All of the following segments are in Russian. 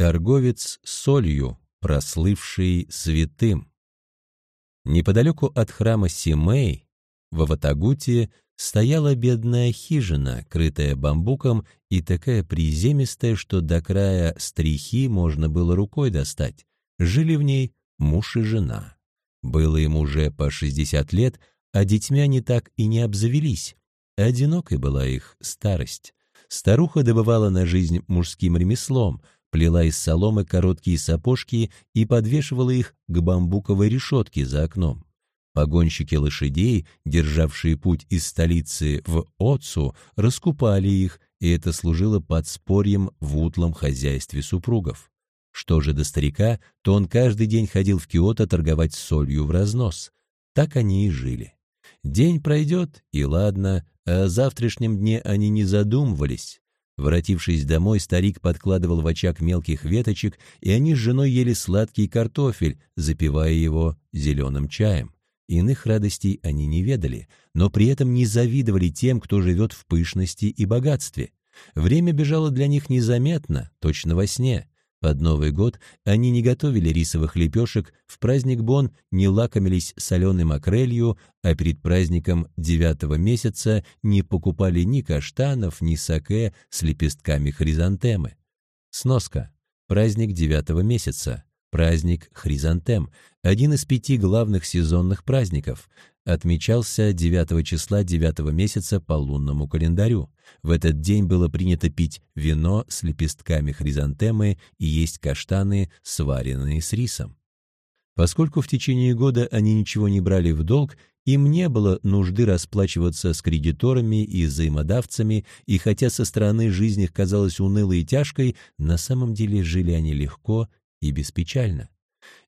Торговец солью, прослывший святым. Неподалеку от храма Симей, в Аватагуте, стояла бедная хижина, крытая бамбуком и такая приземистая, что до края стрихи можно было рукой достать. Жили в ней муж и жена. Было им уже по 60 лет, а детьми они так и не обзавелись. Одинокой была их старость. Старуха добывала на жизнь мужским ремеслом, плела из соломы короткие сапожки и подвешивала их к бамбуковой решетке за окном. Погонщики лошадей, державшие путь из столицы в Отцу, раскупали их, и это служило подспорьем в утлом хозяйстве супругов. Что же до старика, то он каждый день ходил в Киото торговать солью в разнос. Так они и жили. День пройдет, и ладно, а о завтрашнем дне они не задумывались. Воротившись домой, старик подкладывал в очаг мелких веточек, и они с женой ели сладкий картофель, запивая его зеленым чаем. Иных радостей они не ведали, но при этом не завидовали тем, кто живет в пышности и богатстве. Время бежало для них незаметно, точно во сне. Под Новый год они не готовили рисовых лепешек, в праздник Бон не лакомились соленой макрелью, а перед праздником девятого месяца не покупали ни каштанов, ни саке с лепестками хризантемы. Сноска. Праздник девятого месяца. Праздник Хризантем, один из пяти главных сезонных праздников, отмечался 9 числа 9 месяца по лунному календарю. В этот день было принято пить вино с лепестками хризантемы и есть каштаны, сваренные с рисом. Поскольку в течение года они ничего не брали в долг, им не было нужды расплачиваться с кредиторами и взаимодавцами, и хотя со стороны жизнь их казалась унылой и тяжкой, на самом деле жили они легко и беспечально.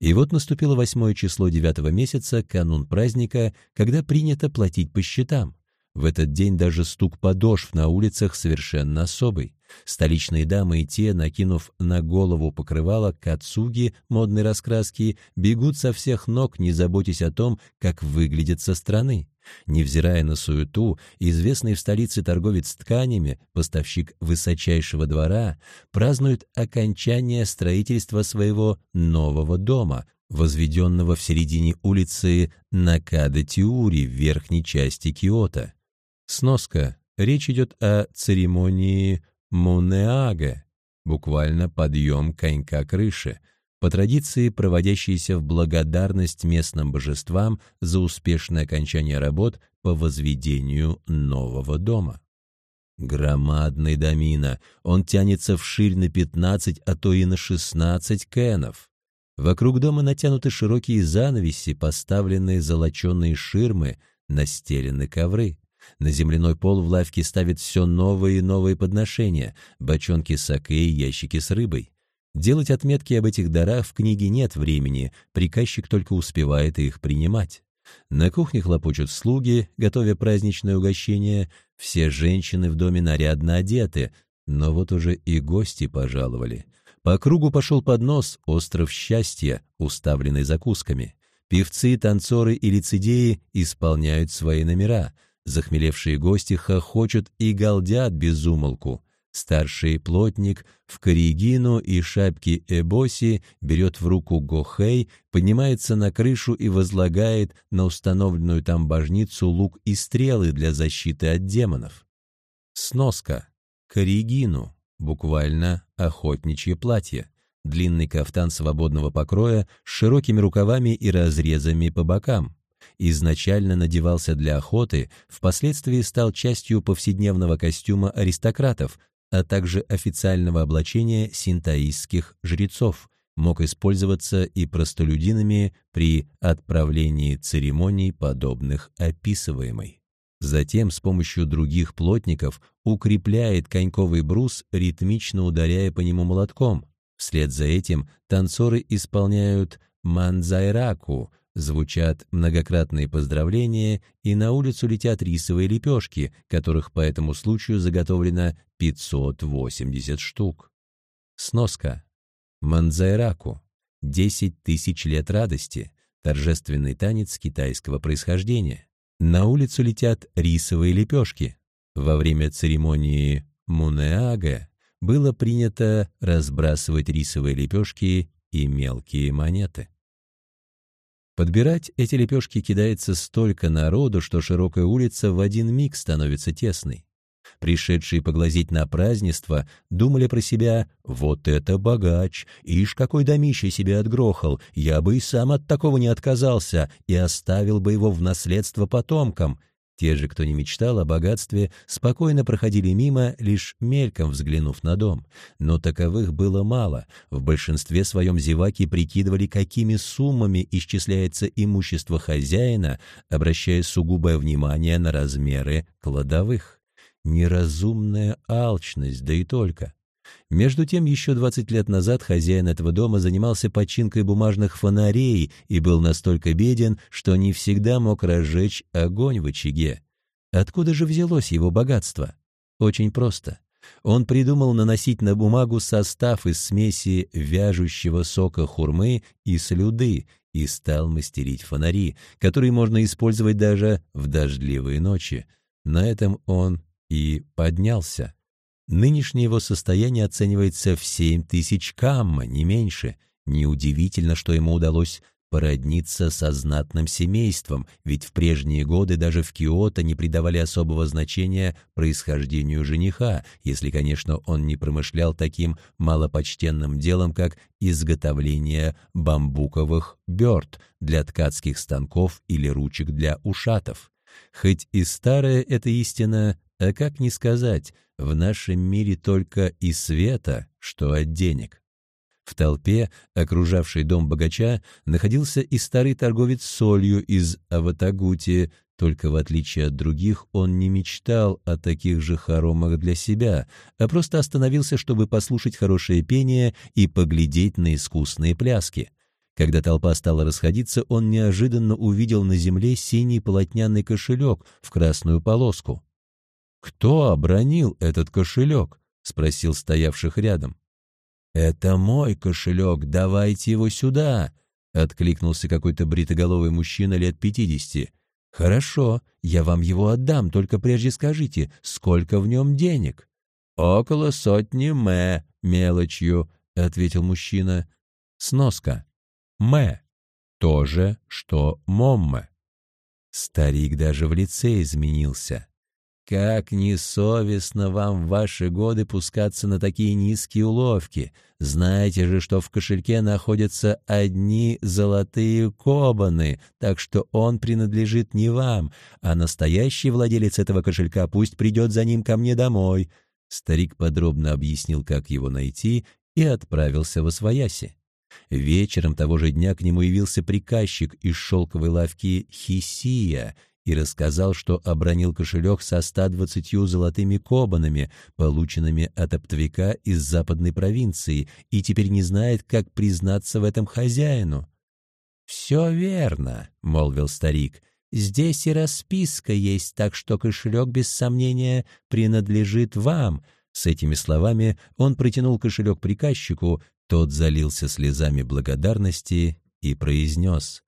И вот наступило восьмое число девятого месяца, канун праздника, когда принято платить по счетам. В этот день даже стук подошв на улицах совершенно особый. Столичные дамы и те, накинув на голову покрывало кацуги модной раскраски, бегут со всех ног, не заботясь о том, как выглядят со стороны. Невзирая на суету, известный в столице торговец тканями, поставщик высочайшего двора, празднует окончание строительства своего нового дома, возведенного в середине улицы Накада-Тиури в верхней части Киота. Сноска. Речь идет о церемонии Мунеага, буквально подъем конька крыши, по традиции проводящиеся в благодарность местным божествам за успешное окончание работ по возведению нового дома. Громадный домина, он тянется вширь на 15, а то и на 16 кенов. Вокруг дома натянуты широкие занавеси, поставленные золоченые ширмы, настелены ковры. На земляной пол в лавке ставят все новые и новые подношения, бочонки саке и ящики с рыбой. Делать отметки об этих дарах в книге нет времени, приказчик только успевает их принимать. На кухне хлопочут слуги, готовя праздничное угощение. Все женщины в доме нарядно одеты, но вот уже и гости пожаловали. По кругу пошел поднос «Остров счастья», уставленный закусками. Певцы, танцоры и лицедеи исполняют свои номера. Захмелевшие гости хохочут и галдят без умолку. Старший плотник в коригину и шапке эбоси берет в руку гохей, поднимается на крышу и возлагает на установленную там божницу лук и стрелы для защиты от демонов. Сноска. Коригину, буквально охотничье платье. Длинный кафтан свободного покроя с широкими рукавами и разрезами по бокам изначально надевался для охоты, впоследствии стал частью повседневного костюма аристократов, а также официального облачения синтаистских жрецов, мог использоваться и простолюдинами при отправлении церемоний, подобных описываемой. Затем с помощью других плотников укрепляет коньковый брус, ритмично ударяя по нему молотком. Вслед за этим танцоры исполняют манзайраку, Звучат многократные поздравления, и на улицу летят рисовые лепешки, которых по этому случаю заготовлено 580 штук. Сноска. Манзайраку. 10 тысяч лет радости. Торжественный танец китайского происхождения. На улицу летят рисовые лепешки. Во время церемонии Мунеага было принято разбрасывать рисовые лепешки и мелкие монеты. Подбирать эти лепешки кидается столько народу, что широкая улица в один миг становится тесной. Пришедшие поглазеть на празднество думали про себя «Вот это богач! Ишь, какой домище себе отгрохал! Я бы и сам от такого не отказался и оставил бы его в наследство потомкам!» Те же, кто не мечтал о богатстве, спокойно проходили мимо, лишь мельком взглянув на дом. Но таковых было мало. В большинстве своем зеваки прикидывали, какими суммами исчисляется имущество хозяина, обращая сугубое внимание на размеры кладовых. Неразумная алчность, да и только. Между тем, еще 20 лет назад хозяин этого дома занимался починкой бумажных фонарей и был настолько беден, что не всегда мог разжечь огонь в очаге. Откуда же взялось его богатство? Очень просто. Он придумал наносить на бумагу состав из смеси вяжущего сока хурмы и слюды и стал мастерить фонари, которые можно использовать даже в дождливые ночи. На этом он и поднялся. Нынешнее его состояние оценивается в 7 тысяч камма, не меньше. Неудивительно, что ему удалось породниться со знатным семейством, ведь в прежние годы даже в Киото не придавали особого значения происхождению жениха, если, конечно, он не промышлял таким малопочтенным делом, как изготовление бамбуковых бёрд для ткацких станков или ручек для ушатов. Хоть и старая эта истина, а как не сказать, в нашем мире только и света, что от денег. В толпе, окружавшей дом богача, находился и старый торговец солью из Аватагути, только в отличие от других он не мечтал о таких же хоромах для себя, а просто остановился, чтобы послушать хорошее пение и поглядеть на искусные пляски. Когда толпа стала расходиться, он неожиданно увидел на земле синий полотняный кошелек в красную полоску. «Кто обронил этот кошелек?» — спросил стоявших рядом. «Это мой кошелек, давайте его сюда!» — откликнулся какой-то бритоголовый мужчина лет пятидесяти. «Хорошо, я вам его отдам, только прежде скажите, сколько в нем денег?» «Около сотни мэ мелочью», — ответил мужчина. Сноска. Мэ. То же, что момме. Старик даже в лице изменился. Как несовестно вам в ваши годы пускаться на такие низкие уловки. Знаете же, что в кошельке находятся одни золотые кобаны, так что он принадлежит не вам, а настоящий владелец этого кошелька пусть придет за ним ко мне домой». Старик подробно объяснил, как его найти, и отправился во свояси. Вечером того же дня к нему явился приказчик из шелковой лавки Хисия и рассказал, что обронил кошелек со 120 золотыми кобанами, полученными от оптовика из западной провинции, и теперь не знает, как признаться в этом хозяину. «Все верно», — молвил старик, — «здесь и расписка есть, так что кошелек, без сомнения, принадлежит вам». С этими словами он протянул кошелек приказчику, тот залился слезами благодарности и произнес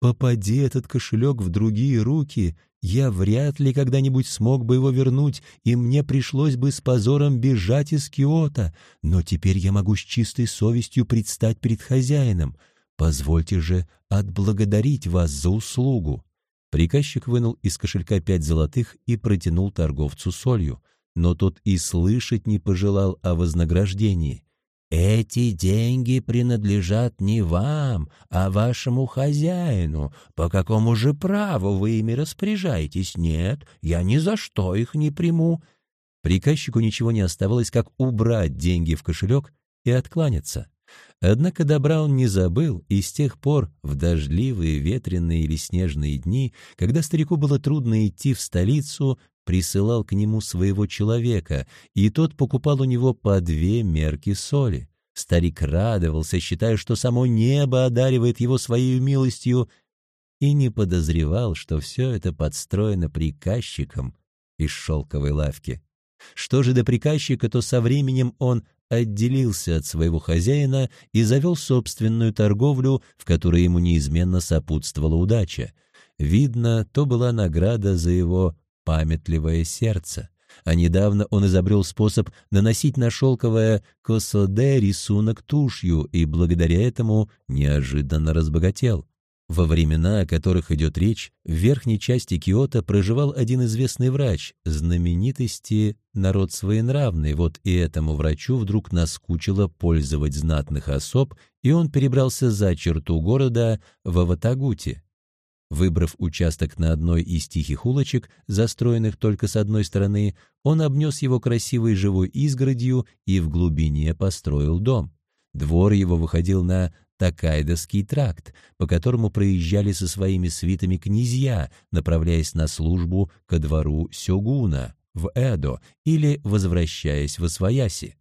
Попади этот кошелек в другие руки, я вряд ли когда-нибудь смог бы его вернуть, и мне пришлось бы с позором бежать из Киота, но теперь я могу с чистой совестью предстать перед хозяином. Позвольте же отблагодарить вас за услугу». Приказчик вынул из кошелька пять золотых и протянул торговцу солью, но тот и слышать не пожелал о вознаграждении. Эти деньги принадлежат не вам, а вашему хозяину. По какому же праву вы ими распоряжаетесь? Нет, я ни за что их не приму». Приказчику ничего не оставалось, как убрать деньги в кошелек и откланяться. Однако добра он не забыл, и с тех пор, в дождливые, ветреные или снежные дни, когда старику было трудно идти в столицу, присылал к нему своего человека, и тот покупал у него по две мерки соли. Старик радовался, считая, что само небо одаривает его своей милостью, и не подозревал, что все это подстроено приказчиком из шелковой лавки. Что же до приказчика, то со временем он отделился от своего хозяина и завел собственную торговлю, в которой ему неизменно сопутствовала удача. Видно, то была награда за его памятливое сердце. а недавно он изобрел способ наносить на шелковое косоде рисунок тушью и благодаря этому неожиданно разбогател. Во времена, о которых идет речь, в верхней части Киота проживал один известный врач, знаменитости народ своенравный, вот и этому врачу вдруг наскучило пользовать знатных особ, и он перебрался за черту города в Аватагуте. Выбрав участок на одной из тихих улочек, застроенных только с одной стороны, он обнес его красивой живой изгородью и в глубине построил дом. Двор его выходил на Такайдовский тракт, по которому проезжали со своими свитами князья, направляясь на службу ко двору Сёгуна в Эдо или возвращаясь в Освояси.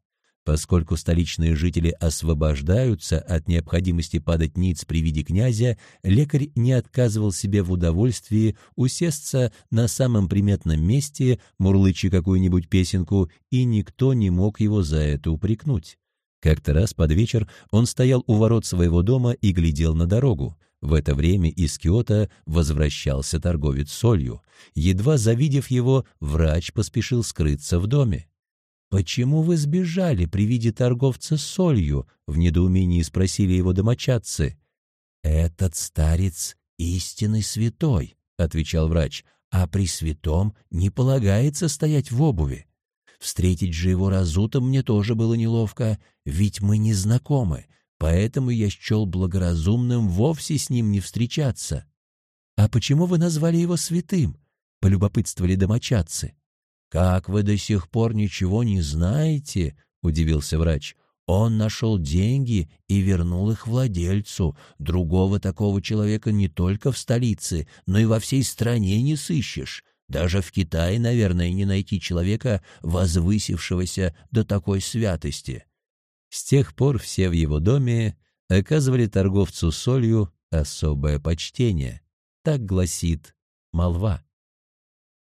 Поскольку столичные жители освобождаются от необходимости падать ниц при виде князя, лекарь не отказывал себе в удовольствии усесться на самом приметном месте, мурлыча какую-нибудь песенку, и никто не мог его за это упрекнуть. Как-то раз под вечер он стоял у ворот своего дома и глядел на дорогу. В это время из Киота возвращался торговец солью. Едва завидев его, врач поспешил скрыться в доме. «Почему вы сбежали при виде торговца солью?» — в недоумении спросили его домочадцы. «Этот старец истинный святой», — отвечал врач, «а при святом не полагается стоять в обуви. Встретить же его разутом мне тоже было неловко, ведь мы не знакомы, поэтому я счел благоразумным вовсе с ним не встречаться». «А почему вы назвали его святым?» — полюбопытствовали домочадцы. «Как вы до сих пор ничего не знаете?» — удивился врач. «Он нашел деньги и вернул их владельцу. Другого такого человека не только в столице, но и во всей стране не сыщешь. Даже в Китае, наверное, не найти человека, возвысившегося до такой святости». С тех пор все в его доме оказывали торговцу солью особое почтение. Так гласит молва.